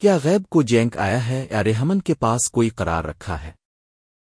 کیا غیب کو جینک آیا ہے یا رحمن کے پاس کوئی قرار رکھا ہے؟